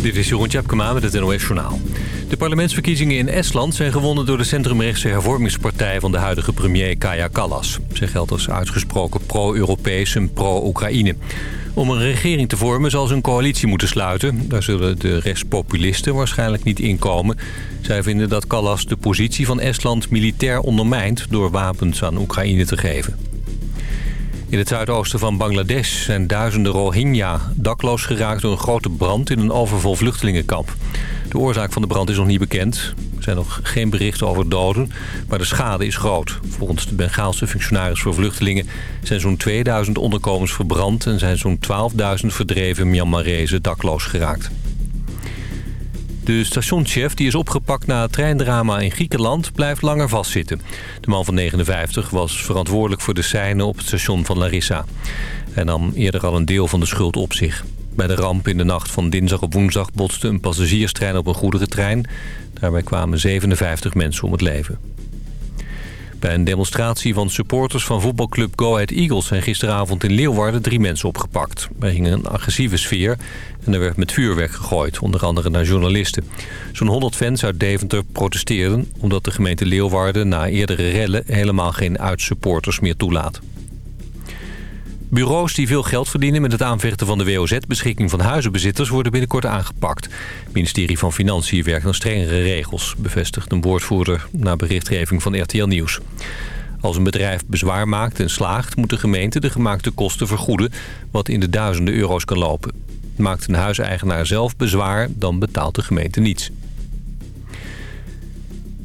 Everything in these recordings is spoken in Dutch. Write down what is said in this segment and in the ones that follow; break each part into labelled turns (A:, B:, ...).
A: Dit is Jeroen Tjepkema met het NOS Journaal. De parlementsverkiezingen in Estland zijn gewonnen door de centrumrechtse hervormingspartij van de huidige premier Kaya Kallas. Zij geldt als uitgesproken pro-Europees en pro-Oekraïne. Om een regering te vormen zal ze een coalitie moeten sluiten. Daar zullen de rechtspopulisten waarschijnlijk niet inkomen. Zij vinden dat Kallas de positie van Estland militair ondermijnt door wapens aan Oekraïne te geven. In het zuidoosten van Bangladesh zijn duizenden Rohingya dakloos geraakt door een grote brand in een overvol vluchtelingenkamp. De oorzaak van de brand is nog niet bekend. Er zijn nog geen berichten over doden, maar de schade is groot. Volgens de Bengaalse functionaris voor vluchtelingen zijn zo'n 2000 onderkomens verbrand... en zijn zo'n 12.000 verdreven Myanmarezen dakloos geraakt. De stationschef die is opgepakt na het treindrama in Griekenland blijft langer vastzitten. De man van 59 was verantwoordelijk voor de scène op het station van Larissa. Hij nam eerder al een deel van de schuld op zich. Bij de ramp in de nacht van dinsdag op woensdag botste een passagierstrein op een goederentrein. Daarbij kwamen 57 mensen om het leven. Bij een demonstratie van supporters van voetbalclub Go Ahead Eagles... zijn gisteravond in Leeuwarden drie mensen opgepakt. Er ging een agressieve sfeer en er werd met vuurwerk gegooid, onder andere naar journalisten. Zo'n 100 fans uit Deventer protesteerden... omdat de gemeente Leeuwarden na eerdere rellen helemaal geen uitsupporters meer toelaat. Bureaus die veel geld verdienen met het aanvechten van de WOZ-beschikking van huizenbezitters worden binnenkort aangepakt. Het ministerie van Financiën werkt aan strengere regels, bevestigt een woordvoerder na berichtgeving van RTL Nieuws. Als een bedrijf bezwaar maakt en slaagt, moet de gemeente de gemaakte kosten vergoeden, wat in de duizenden euro's kan lopen. Maakt een huiseigenaar zelf bezwaar, dan betaalt de gemeente niets.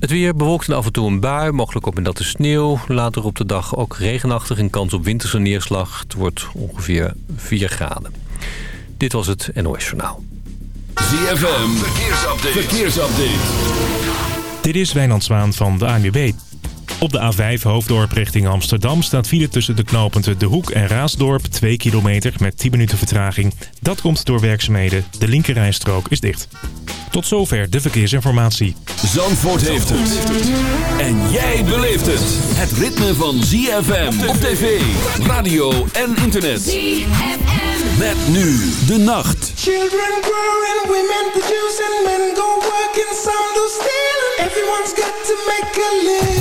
A: Het weer bewolkt en af en toe een bui, mogelijk op en dat de sneeuw. Later op de dag ook regenachtig en kans op winterse neerslag. Het wordt ongeveer 4 graden. Dit was het NOS Journaal.
B: ZFM, verkeersupdate. verkeersupdate.
C: Dit is Wijnand Zwaan van de ANWB. Op de A5 Hoofddorp richting Amsterdam staat file tussen de knooppunten De Hoek en Raasdorp 2 kilometer met 10 minuten vertraging. Dat komt door werkzaamheden. De linkerrijstrook is dicht. Tot zover de verkeersinformatie.
B: Zandvoort heeft het. En jij beleeft het. Het ritme van ZFM op tv, radio en internet. ZFM. Met nu de nacht.
D: Children growing, women producing, men go working, some do stealing. Everyone's got to make a living.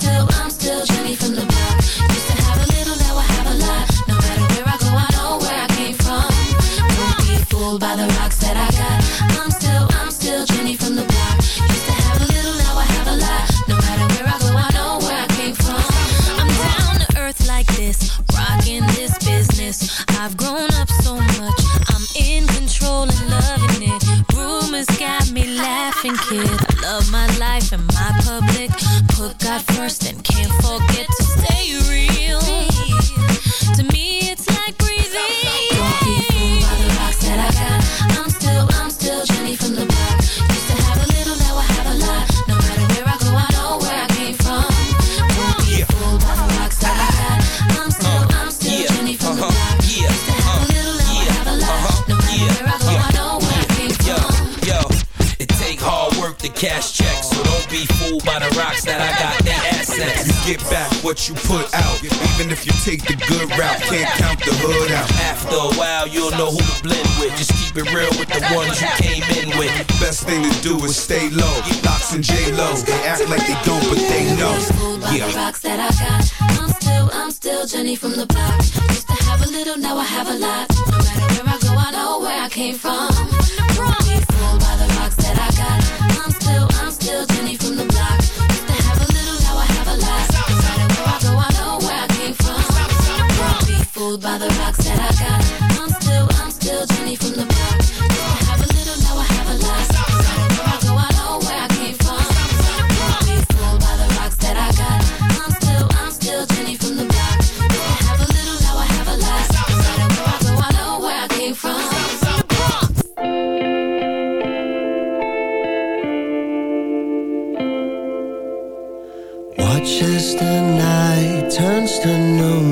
E: to know.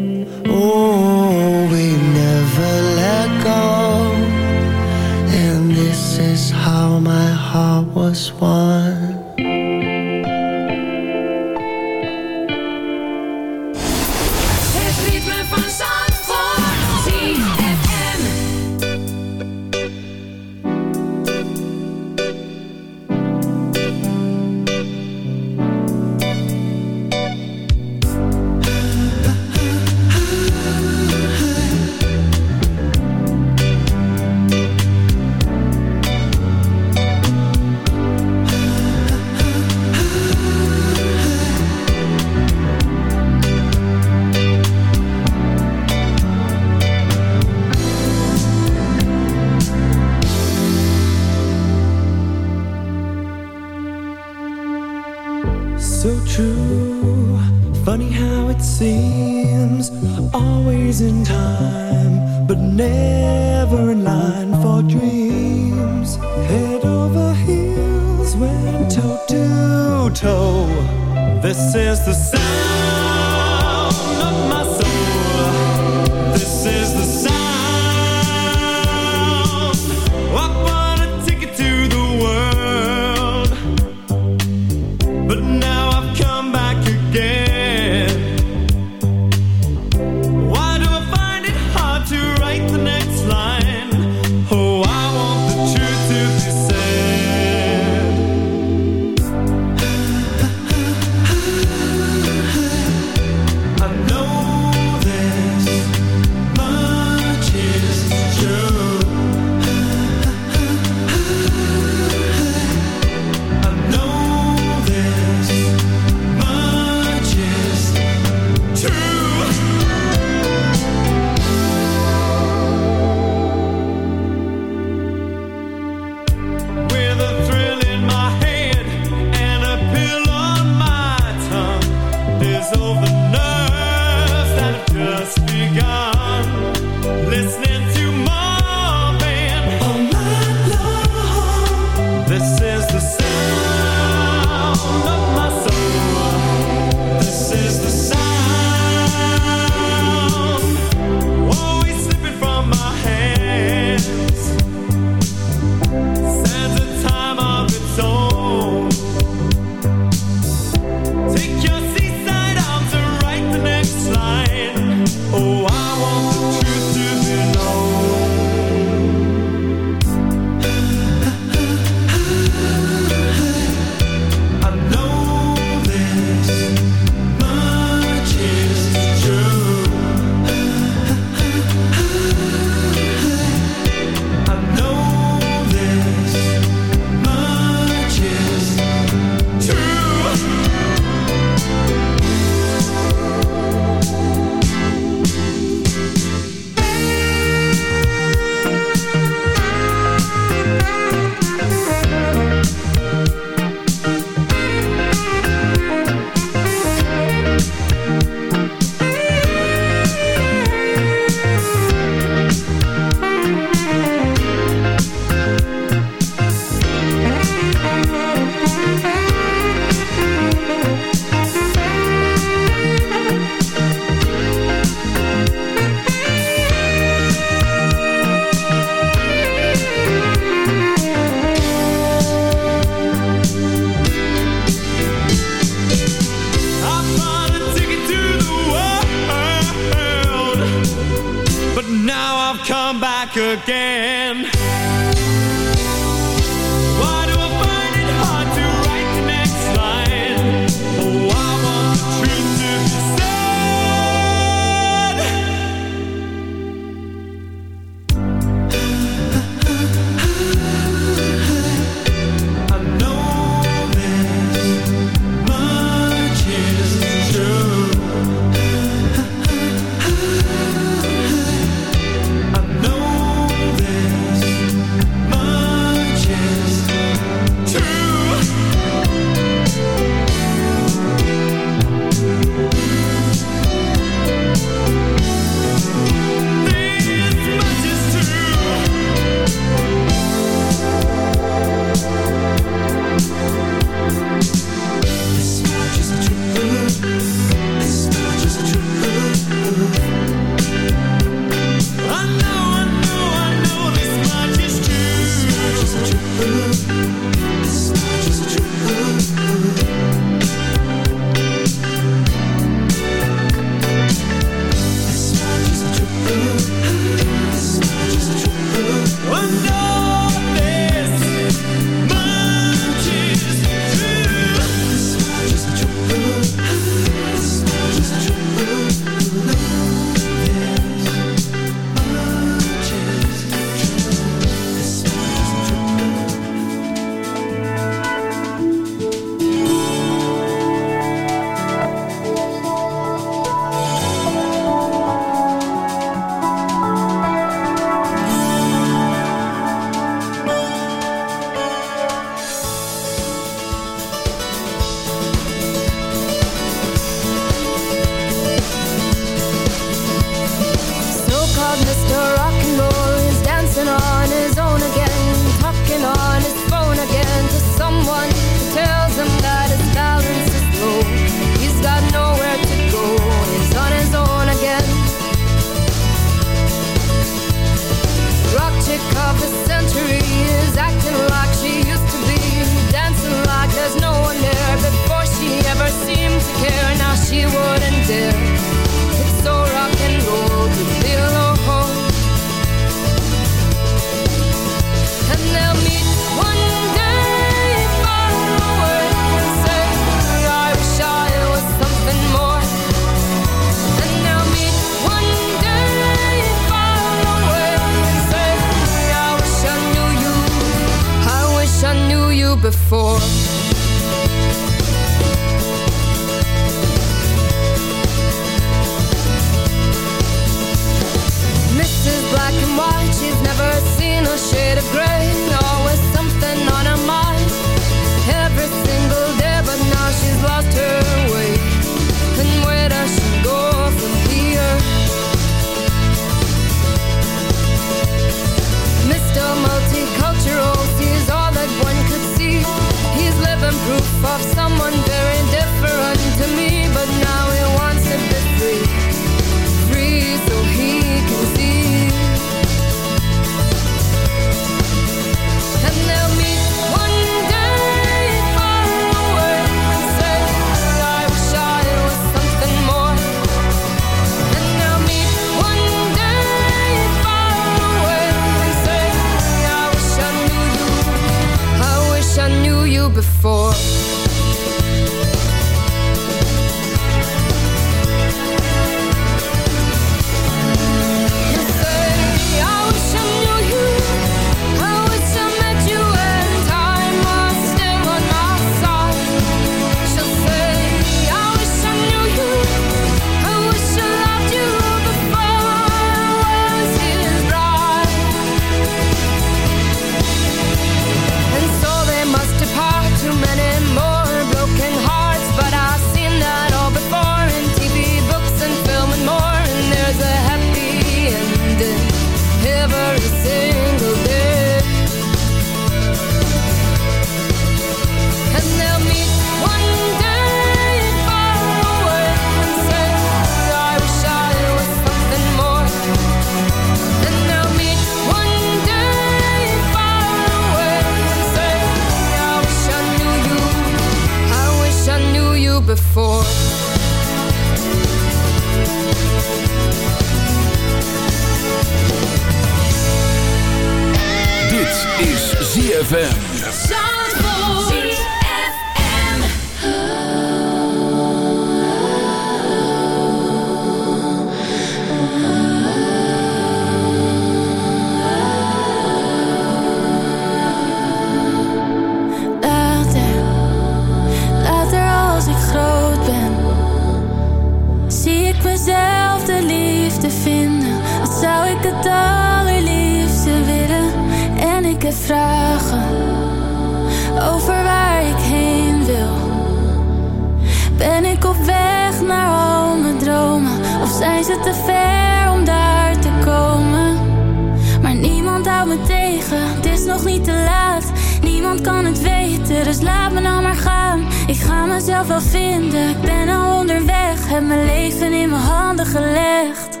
F: mijn leven in mijn handen gelegd.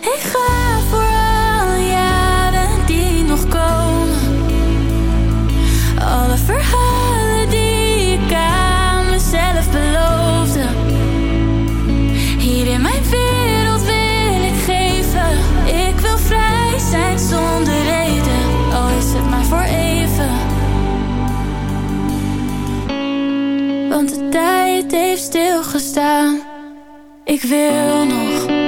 F: Ik ga voor alle jaren die nog komen. Alle verhalen die ik aan mezelf beloofde. Hier in mijn wereld wil ik geven. Ik wil vrij zijn zonder reden. Al is het maar voor even. Want de tijd heeft stilgestaan. Ik wil nog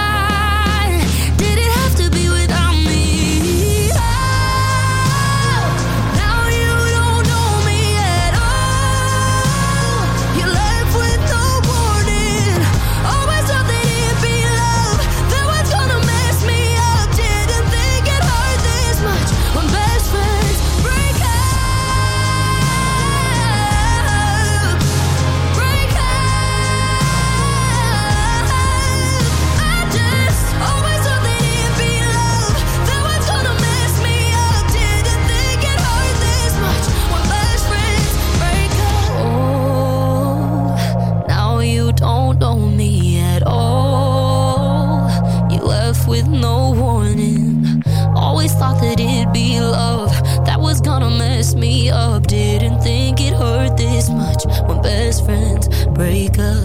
B: up, didn't think it hurt this much when best friends break up.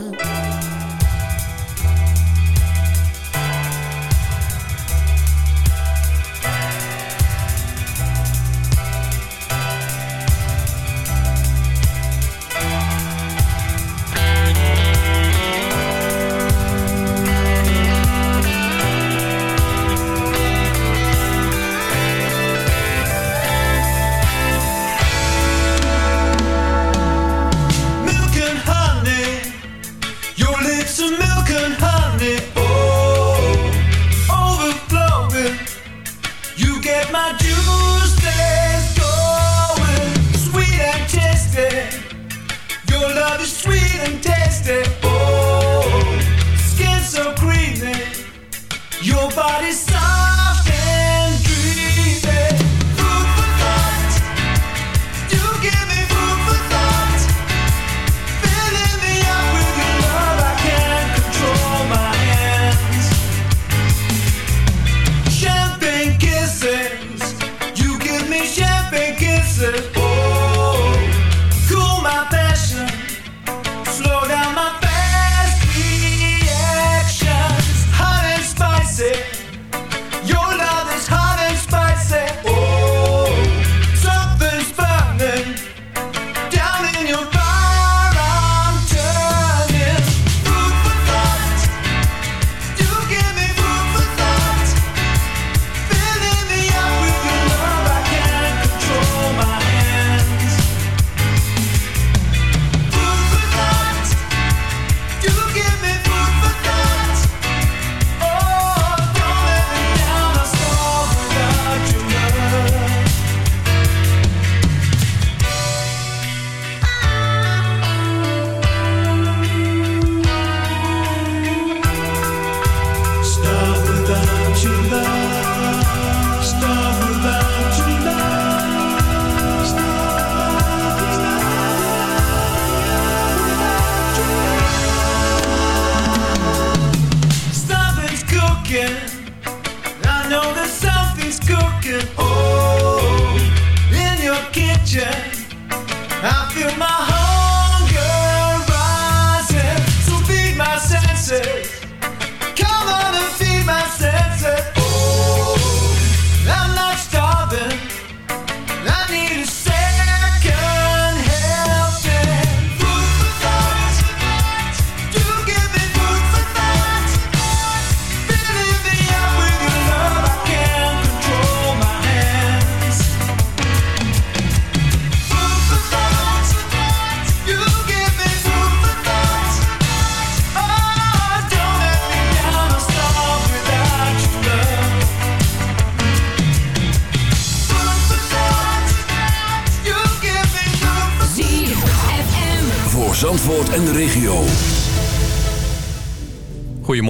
G: get my
A: jewels.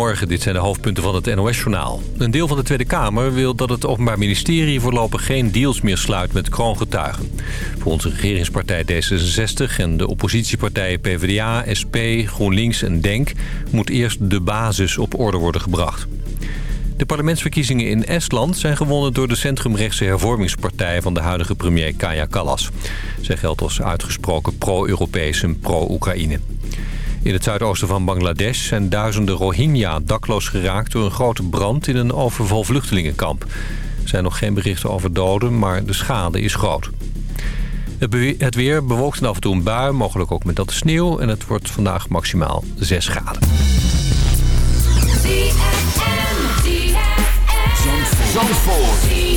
A: Dit zijn de hoofdpunten van het NOS-journaal. Een deel van de Tweede Kamer wil dat het Openbaar Ministerie voorlopig geen deals meer sluit met kroongetuigen. Voor onze regeringspartij D66 en de oppositiepartijen PvdA, SP, GroenLinks en DENK moet eerst de basis op orde worden gebracht. De parlementsverkiezingen in Estland zijn gewonnen door de centrumrechtse hervormingspartij van de huidige premier Kaja Kallas. Zij geldt als uitgesproken pro-Europees en pro-Oekraïne. In het zuidoosten van Bangladesh zijn duizenden Rohingya dakloos geraakt door een grote brand in een overval vluchtelingenkamp. Er zijn nog geen berichten over doden, maar de schade is groot. Het weer bewolkt en af en toe een bui, mogelijk ook met dat sneeuw. En het wordt vandaag maximaal 6 graden.
B: Zandvoort.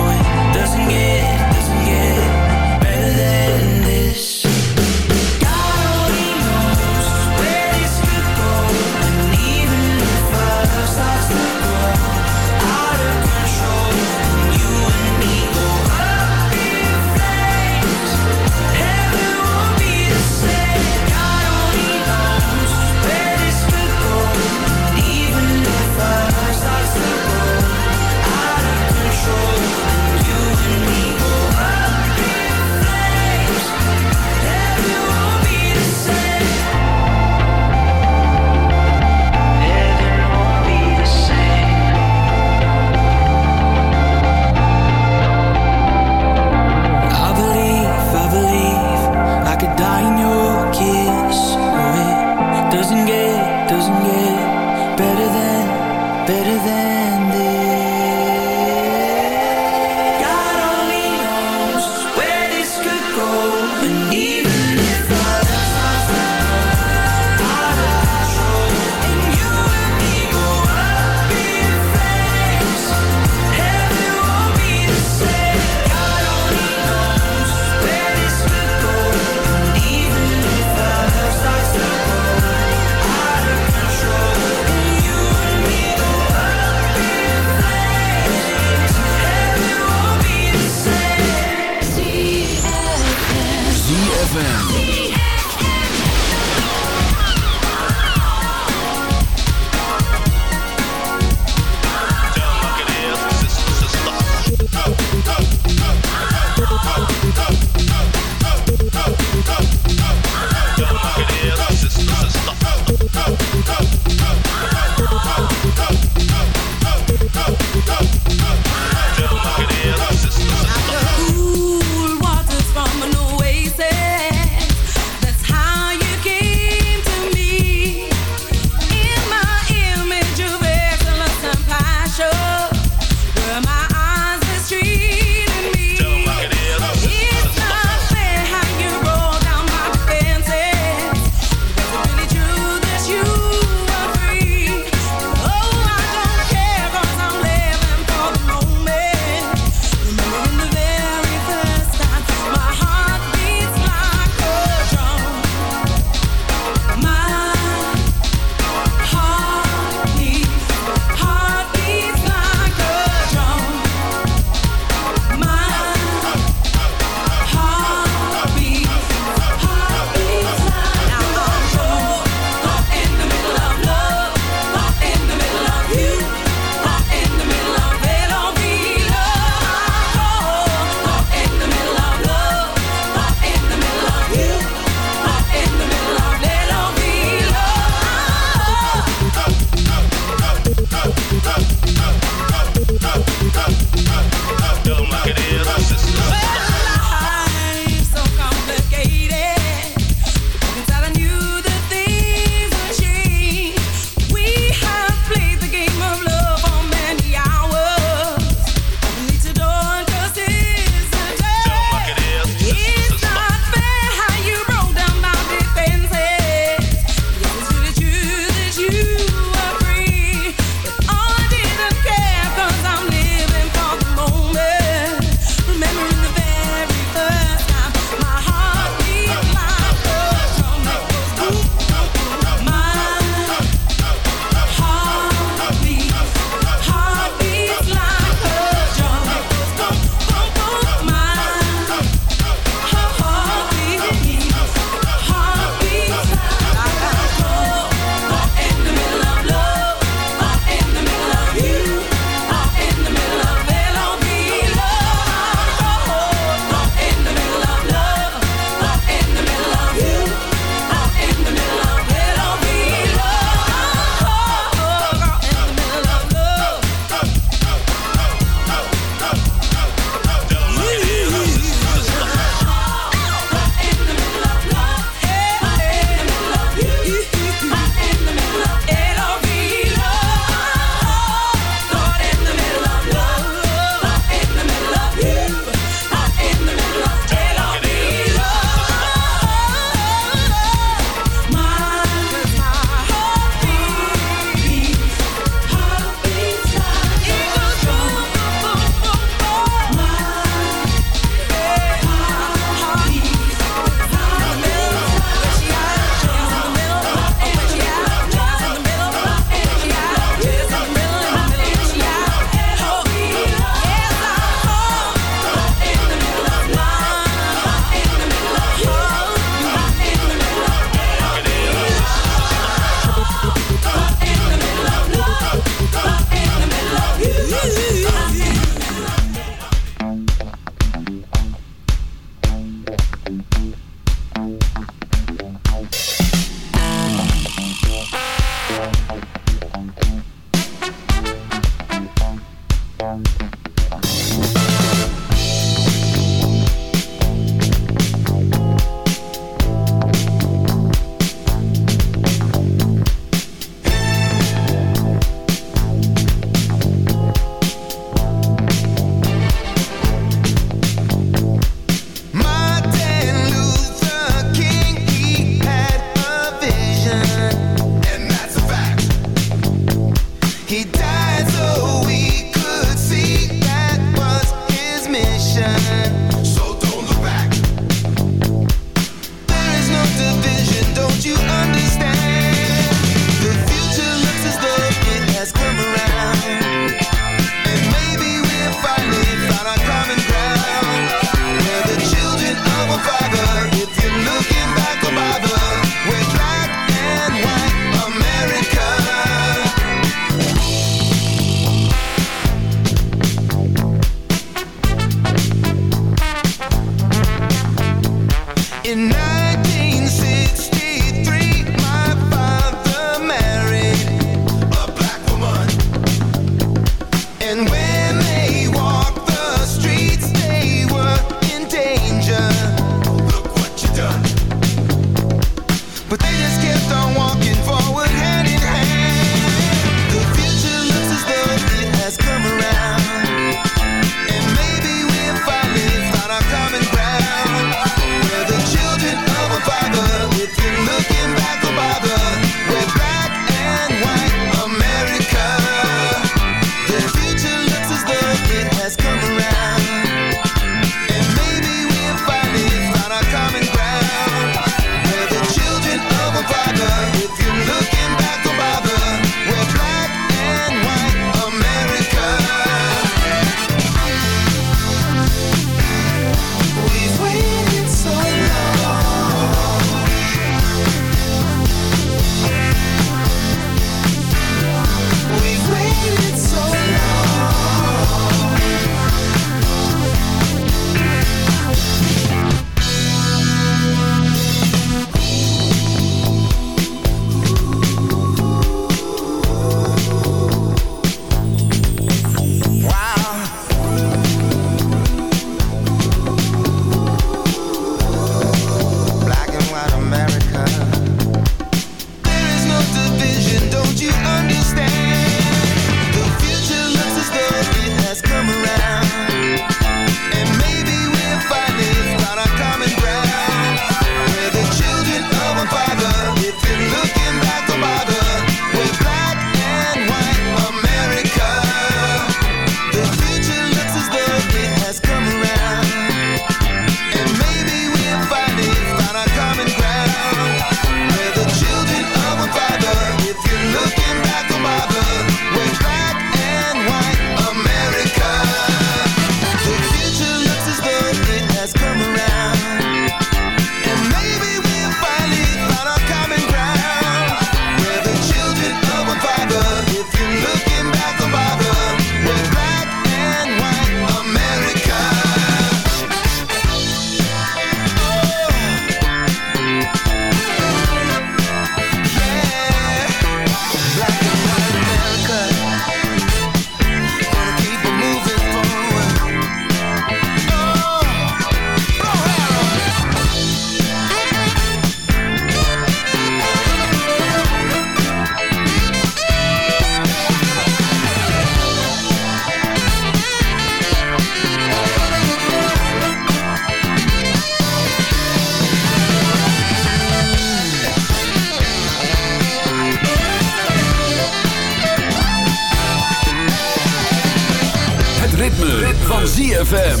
H: Het ritme, van ZFM.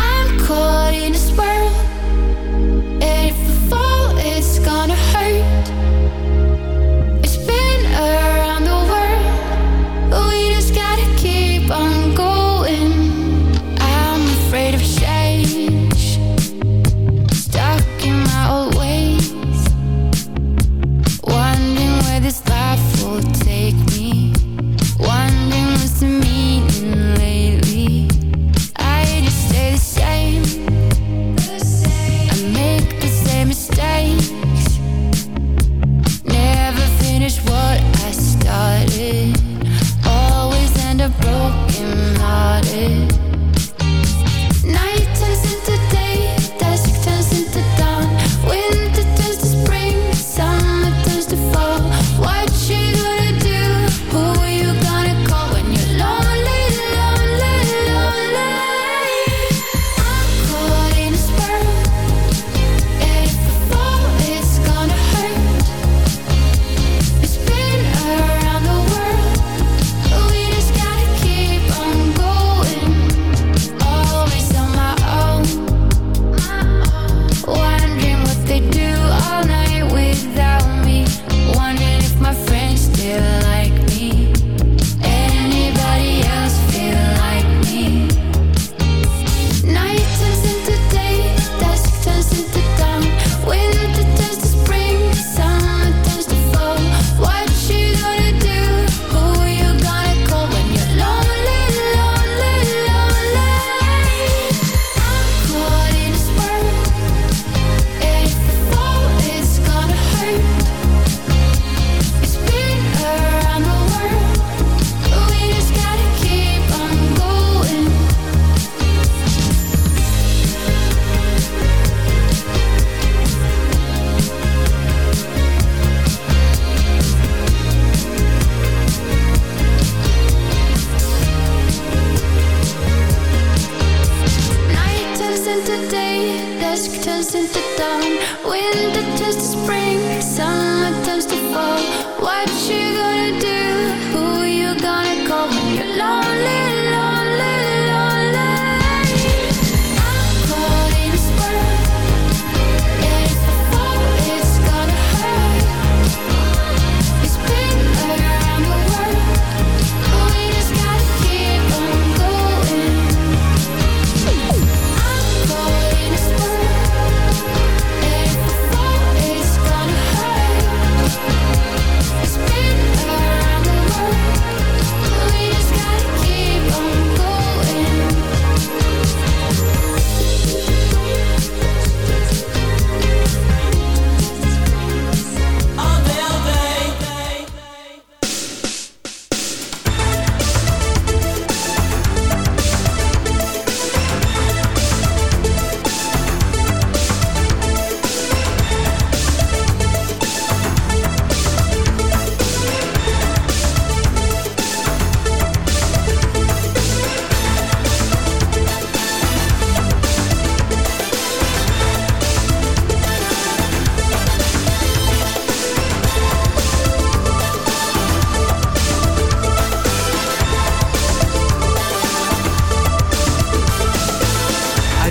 F: I'm caught in a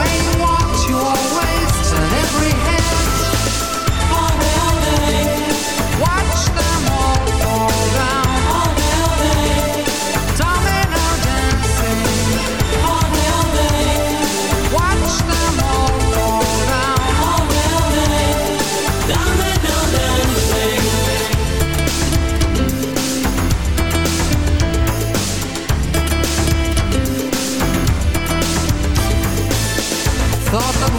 I: Wait.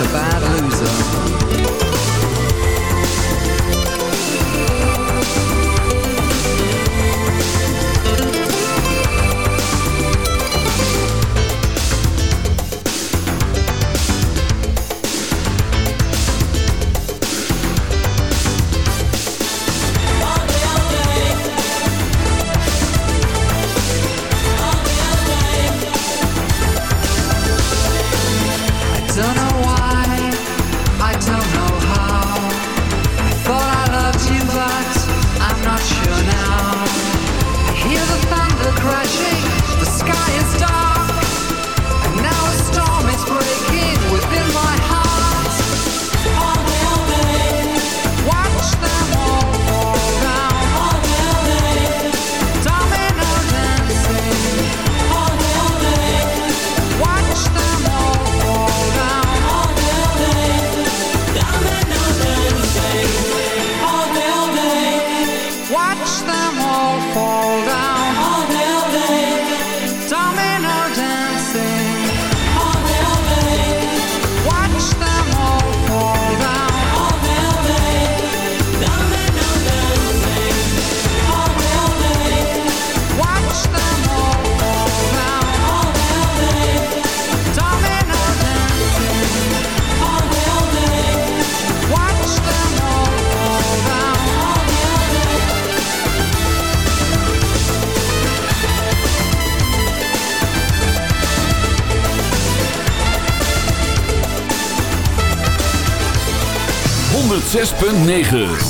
J: so
B: 106.9